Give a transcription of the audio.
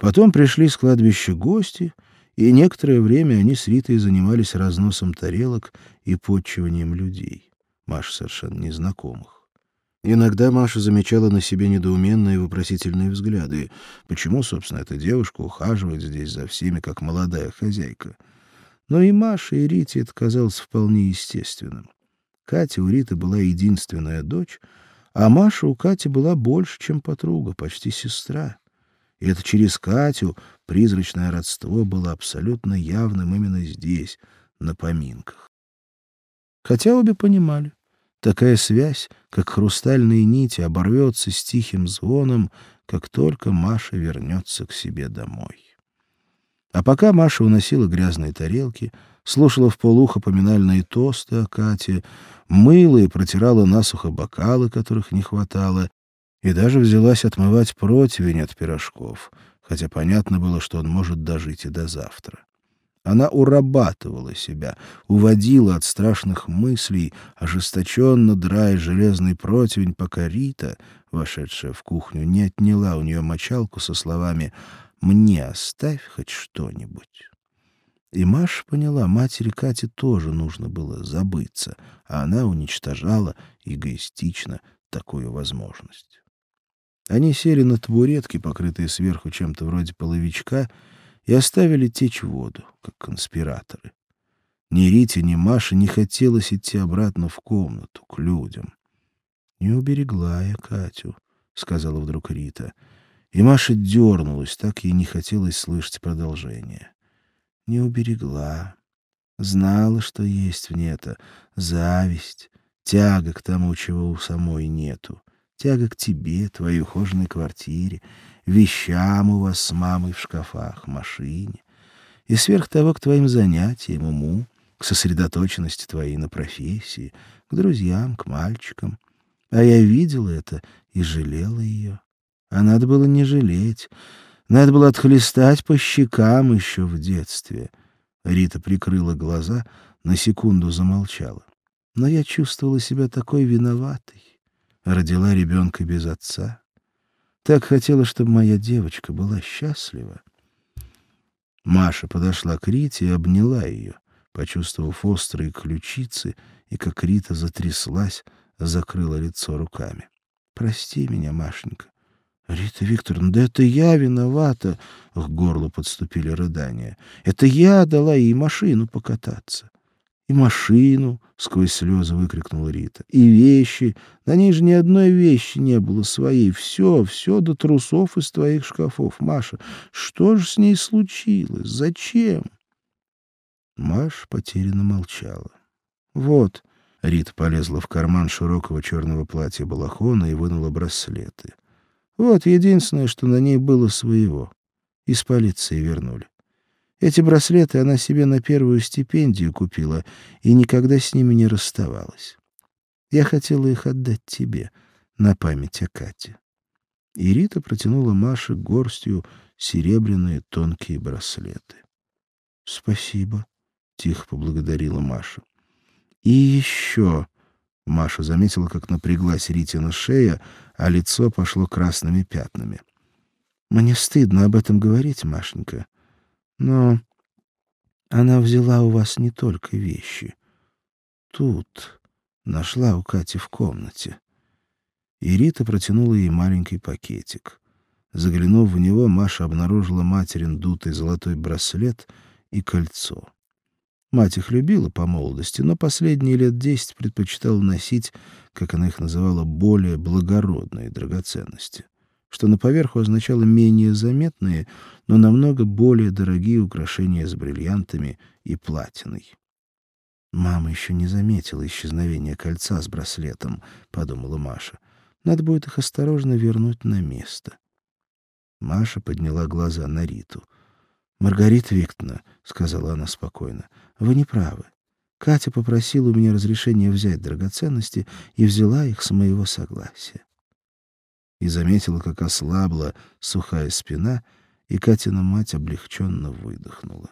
Потом пришли с кладбища гости, и некоторое время они с Ритой занимались разносом тарелок и подчиванием людей, Маш совершенно незнакомых. Иногда Маша замечала на себе недоуменные вопросительные взгляды. Почему, собственно, эта девушка ухаживает здесь за всеми, как молодая хозяйка? Но и Маше, и Рите это казалось вполне естественным. Катя у Риты была единственная дочь, а Маша у Кати была больше, чем подруга, почти сестра. И это через Катю призрачное родство было абсолютно явным именно здесь, на поминках. Хотя обе понимали, такая связь, как хрустальные нити, оборвется с тихим звоном, как только Маша вернется к себе домой. А пока Маша уносила грязные тарелки, слушала в полухо поминальные тосты о Кате, мыла и протирала насухо бокалы, которых не хватало, и даже взялась отмывать противень от пирожков, хотя понятно было, что он может дожить и до завтра. Она урабатывала себя, уводила от страшных мыслей, ожесточенно драя железный противень, пока Рита, вошедшая в кухню, не отняла у нее мочалку со словами «Мне оставь хоть что-нибудь». И Маша поняла, матери Кати тоже нужно было забыться, а она уничтожала эгоистично такую возможность. Они сели на табуретки, покрытые сверху чем-то вроде половичка, и оставили течь воду, как конспираторы. Ни Рите, ни Маше не хотелось идти обратно в комнату, к людям. «Не уберегла я Катю», — сказала вдруг Рита. И Маша дернулась, так ей не хотелось слышать продолжение. «Не уберегла. Знала, что есть в ней-то зависть, тяга к тому, чего у самой нету. Тяга к тебе, твоей ухоженной квартире, вещам у вас с мамой в шкафах, машине. И сверх того к твоим занятиям, уму, к сосредоточенности твоей на профессии, к друзьям, к мальчикам. А я видела это и жалела ее. А надо было не жалеть. Надо было отхлестать по щекам еще в детстве. Рита прикрыла глаза, на секунду замолчала. Но я чувствовала себя такой виноватой родила ребенка без отца. Так хотела, чтобы моя девочка была счастлива. Маша подошла к Рите и обняла ее, почувствовав острые ключицы, и как Рита затряслась, закрыла лицо руками. «Прости меня, Машенька». «Рита Викторовна, да это я виновата!» К горлу подступили рыдания. «Это я дала ей машину покататься и машину, — сквозь слезы выкрикнула Рита, — и вещи. На ней же ни одной вещи не было своей. Все, все до трусов из твоих шкафов. Маша, что же с ней случилось? Зачем? Маша потерянно молчала. Вот, — Рита полезла в карман широкого черного платья балахона и вынула браслеты. Вот единственное, что на ней было своего. Из полиции вернули. Эти браслеты она себе на первую стипендию купила и никогда с ними не расставалась. Я хотела их отдать тебе на память о Кате. И Рита протянула Маше горстью серебряные тонкие браслеты. — Спасибо, — тихо поблагодарила Маша. — И еще... Маша заметила, как напряглась Ритина шея, а лицо пошло красными пятнами. — Мне стыдно об этом говорить, Машенька. Но она взяла у вас не только вещи. Тут нашла у Кати в комнате. И Рита протянула ей маленький пакетик. Заглянув в него, Маша обнаружила материн дутый золотой браслет и кольцо. Мать их любила по молодости, но последние лет десять предпочитала носить, как она их называла, более благородные драгоценности что на поверху означало менее заметные, но намного более дорогие украшения с бриллиантами и платиной. «Мама еще не заметила исчезновения кольца с браслетом», — подумала Маша. «Надо будет их осторожно вернуть на место». Маша подняла глаза на Риту. «Маргарита Викторовна», — сказала она спокойно, — «вы не правы. Катя попросила у меня разрешения взять драгоценности и взяла их с моего согласия и заметила, как ослабла сухая спина, и Катина мать облегченно выдохнула.